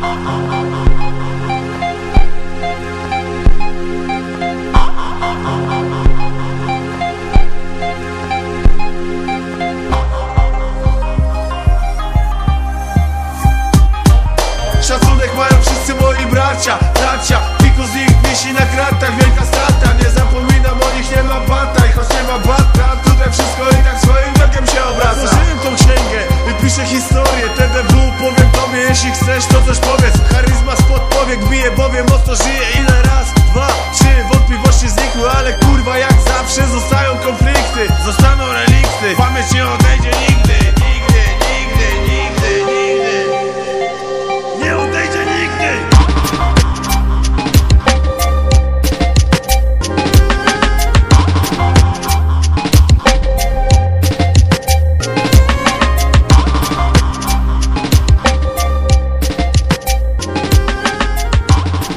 Szacunek mają wszyscy moi bracia, bracia. Piku z nich wisi na kratach, wielka strata. Nie zapominam o nich, nie ma bata I choć nie ma bata, tutaj wszystko i tak swoim tokiem się obraca. Złożyłem tą księgę, wypiszę historię. TDW powiem tobie, jeśli chcesz to coś powiedz? Charyzma spod powiek bije, bowiem mocno żyje. Ile? Raz, dwa, trzy, wątpliwości znikły Ale kurwa jak zawsze zostają konflikty. Zostaną relikty, pamięć nie